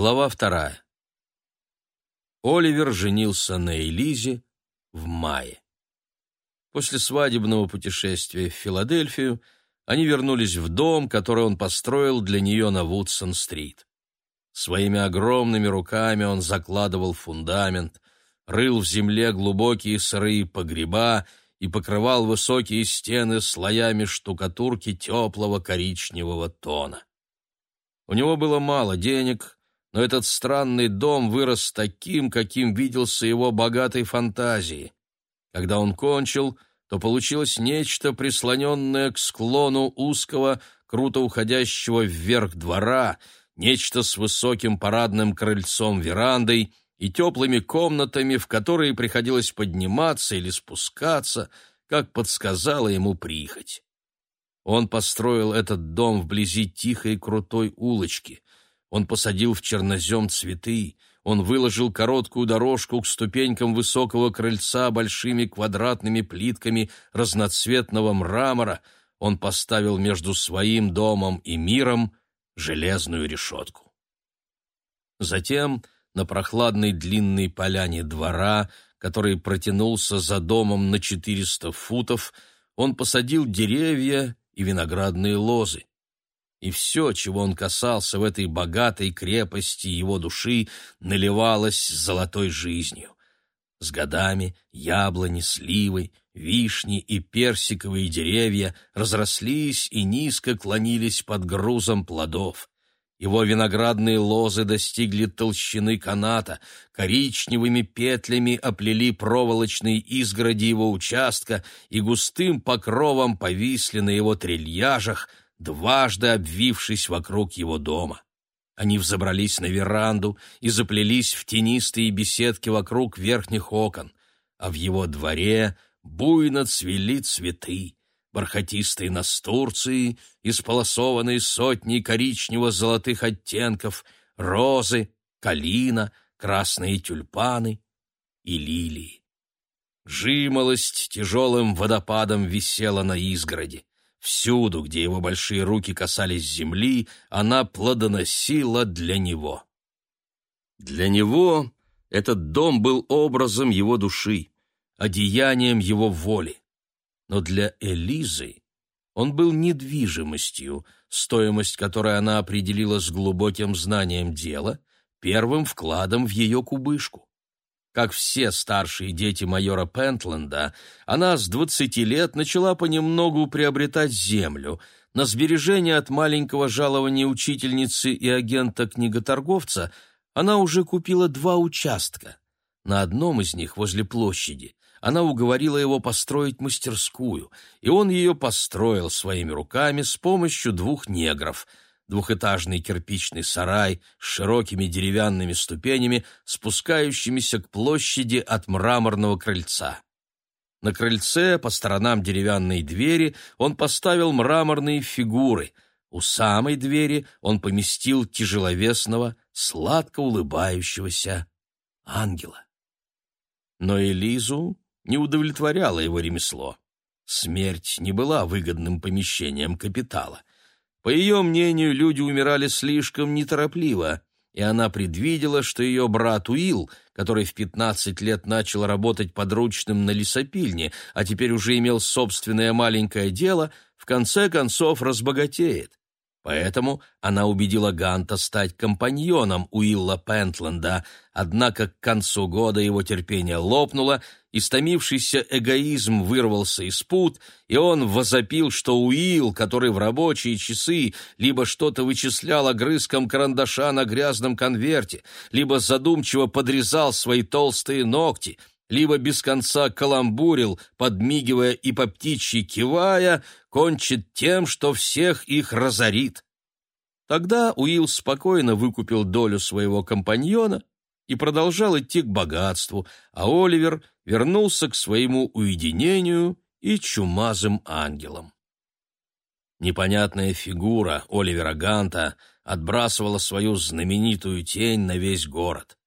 Глава вторая. Оливер женился на Элизе в мае. После свадебного путешествия в Филадельфию они вернулись в дом, который он построил для нее на Вудсон-стрит. Своими огромными руками он закладывал фундамент, рыл в земле глубокие сырые погреба и покрывал высокие стены слоями штукатурки теплого коричневого тона. У него было мало денег, но этот странный дом вырос таким, каким виделся его богатой фантазией. Когда он кончил, то получилось нечто, прислоненное к склону узкого, круто уходящего вверх двора, нечто с высоким парадным крыльцом-верандой и теплыми комнатами, в которые приходилось подниматься или спускаться, как подсказала ему прихоть. Он построил этот дом вблизи тихой крутой улочки. Он посадил в чернозем цветы, он выложил короткую дорожку к ступенькам высокого крыльца большими квадратными плитками разноцветного мрамора, он поставил между своим домом и миром железную решетку. Затем на прохладной длинной поляне двора, который протянулся за домом на 400 футов, он посадил деревья и виноградные лозы и все, чего он касался в этой богатой крепости его души, наливалось золотой жизнью. С годами яблони, сливы, вишни и персиковые деревья разрослись и низко клонились под грузом плодов. Его виноградные лозы достигли толщины каната, коричневыми петлями оплели проволочные изгороди его участка и густым покровом повисли на его трильяжах — дважды обвившись вокруг его дома. Они взобрались на веранду и заплелись в тенистые беседки вокруг верхних окон, а в его дворе буйно цвели цветы, бархатистые настурции, исполосованные сотней коричнево-золотых оттенков, розы, калина, красные тюльпаны и лилии. Жимолость тяжелым водопадом висела на изгороди. Всюду, где его большие руки касались земли, она плодоносила для него. Для него этот дом был образом его души, одеянием его воли. Но для Элизы он был недвижимостью, стоимость которой она определила с глубоким знанием дела, первым вкладом в ее кубышку. Как все старшие дети майора Пентленда, она с двадцати лет начала понемногу приобретать землю. На сбережение от маленького жалования учительницы и агента-книготорговца она уже купила два участка. На одном из них, возле площади, она уговорила его построить мастерскую, и он ее построил своими руками с помощью двух негров — двухэтажный кирпичный сарай с широкими деревянными ступенями, спускающимися к площади от мраморного крыльца. На крыльце по сторонам деревянной двери он поставил мраморные фигуры. У самой двери он поместил тяжеловесного, сладко улыбающегося ангела. Но Элизу не удовлетворяло его ремесло. Смерть не была выгодным помещением капитала. По ее мнению, люди умирали слишком неторопливо, и она предвидела, что ее брат Уилл, который в 15 лет начал работать подручным на лесопильне, а теперь уже имел собственное маленькое дело, в конце концов разбогатеет. Поэтому она убедила Ганта стать компаньоном Уилла Пентленда, однако к концу года его терпение лопнуло, истомившийся эгоизм вырвался из пут, и он возопил, что Уилл, который в рабочие часы либо что-то вычислял огрызком карандаша на грязном конверте, либо задумчиво подрезал свои толстые ногти, либо без конца каламбурил, подмигивая и по птичьи кивая, кончит тем, что всех их разорит. Тогда Уилл спокойно выкупил долю своего компаньона и продолжал идти к богатству, а Оливер вернулся к своему уединению и чумазым ангелам. Непонятная фигура Оливера Ганта отбрасывала свою знаменитую тень на весь город.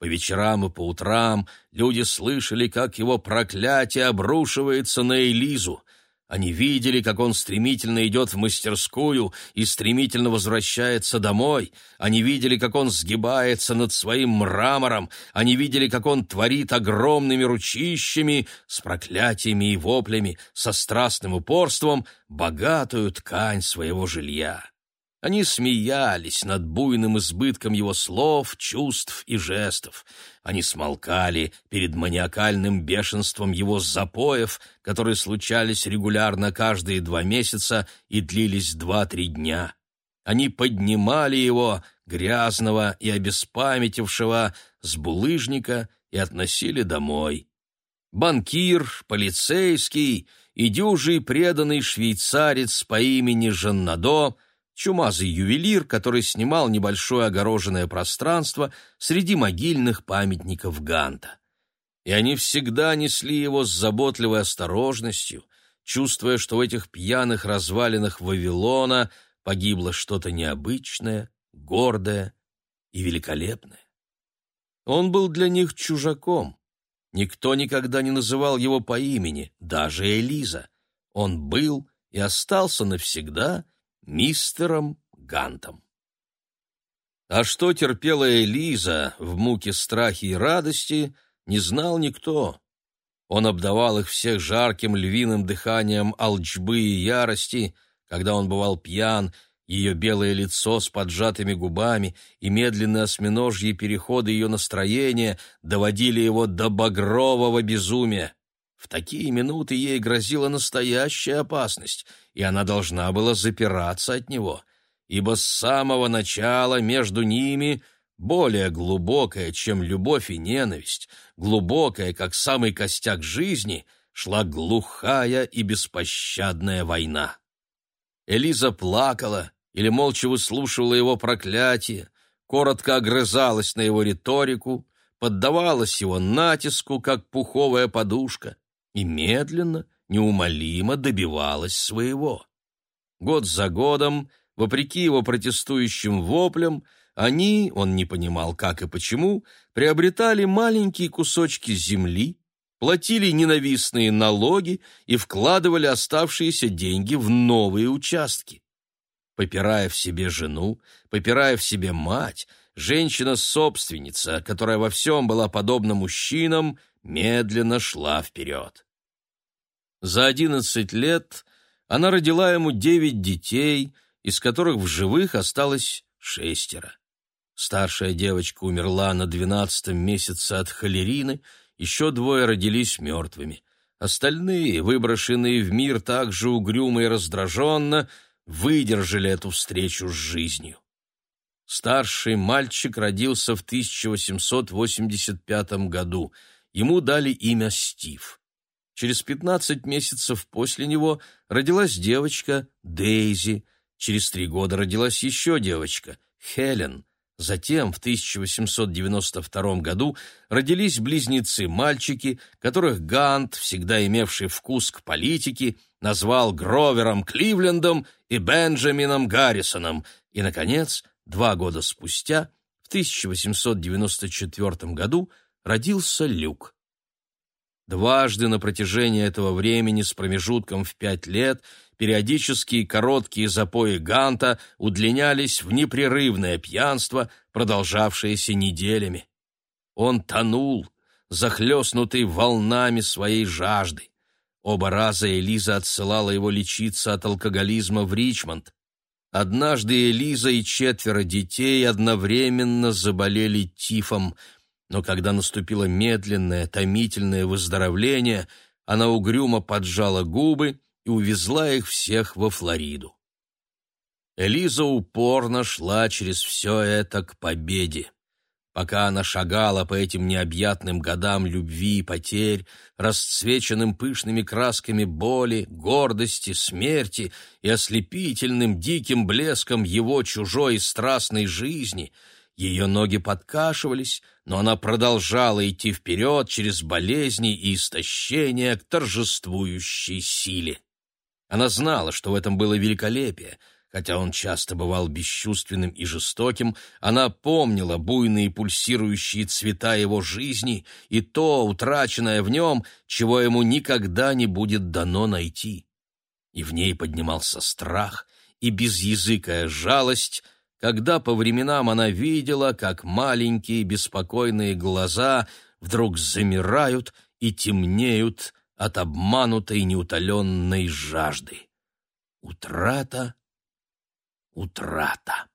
По вечерам и по утрам люди слышали, как его проклятие обрушивается на Элизу. Они видели, как он стремительно идет в мастерскую и стремительно возвращается домой. Они видели, как он сгибается над своим мрамором. Они видели, как он творит огромными ручищами, с проклятиями и воплями, со страстным упорством, богатую ткань своего жилья. Они смеялись над буйным избытком его слов, чувств и жестов. Они смолкали перед маниакальным бешенством его запоев, которые случались регулярно каждые два месяца и длились два-три дня. Они поднимали его, грязного и обеспамятившего, с булыжника и относили домой. Банкир, полицейский и дюжий преданный швейцарец по имени Жаннадо — чумазый ювелир, который снимал небольшое огороженное пространство среди могильных памятников Ганта. И они всегда несли его с заботливой осторожностью, чувствуя, что в этих пьяных развалинах Вавилона погибло что-то необычное, гордое и великолепное. Он был для них чужаком. Никто никогда не называл его по имени, даже Элиза. Он был и остался навсегда — мистером Гантом. А что терпела Элиза в муке страхи и радости, не знал никто. Он обдавал их всех жарким львиным дыханием алчбы и ярости, когда он бывал пьян, ее белое лицо с поджатыми губами и медленные осьминожьи переходы ее настроения доводили его до багрового безумия. В такие минуты ей грозила настоящая опасность, и она должна была запираться от него, ибо с самого начала между ними более глубокая, чем любовь и ненависть, глубокая, как самый костяк жизни, шла глухая и беспощадная война. Элиза плакала или молча выслушивала его проклятие, коротко огрызалась на его риторику, поддавалась его натиску, как пуховая подушка, и медленно, неумолимо добивалась своего. Год за годом, вопреки его протестующим воплям, они, он не понимал как и почему, приобретали маленькие кусочки земли, платили ненавистные налоги и вкладывали оставшиеся деньги в новые участки. Попирая в себе жену, попирая в себе мать, женщина-собственница, которая во всем была подобна мужчинам, медленно шла вперед. За одиннадцать лет она родила ему девять детей, из которых в живых осталось шестеро. Старшая девочка умерла на двенадцатом месяце от холерины, еще двое родились мертвыми. Остальные, выброшенные в мир так же угрюмо и раздраженно, выдержали эту встречу с жизнью. Старший мальчик родился в 1885 году — ему дали имя Стив. Через 15 месяцев после него родилась девочка Дейзи, через три года родилась еще девочка Хелен. Затем, в 1892 году, родились близнецы-мальчики, которых Гант, всегда имевший вкус к политике, назвал Гровером Кливлендом и Бенджамином Гаррисоном, и, наконец, два года спустя, в 1894 году, родился Люк. Дважды на протяжении этого времени с промежутком в пять лет периодические короткие запои Ганта удлинялись в непрерывное пьянство, продолжавшееся неделями. Он тонул, захлестнутый волнами своей жажды. Оба раза Элиза отсылала его лечиться от алкоголизма в Ричмонд. Однажды Элиза и четверо детей одновременно заболели тифом – но когда наступило медленное, томительное выздоровление, она угрюмо поджала губы и увезла их всех во Флориду. Элиза упорно шла через все это к победе. Пока она шагала по этим необъятным годам любви и потерь, расцвеченным пышными красками боли, гордости, смерти и ослепительным диким блеском его чужой и страстной жизни — ее ноги подкашивались, но она продолжала идти вперед через болезни и истощение к торжествующей силе. Она знала, что в этом было великолепие. Хотя он часто бывал бесчувственным и жестоким, она помнила буйные пульсирующие цвета его жизни и то, утраченное в нем, чего ему никогда не будет дано найти. и в ней поднимался страх и безязыкая жалость, когда по временам она видела, как маленькие беспокойные глаза вдруг замирают и темнеют от обманутой неутоленной жажды. Утрата, утрата.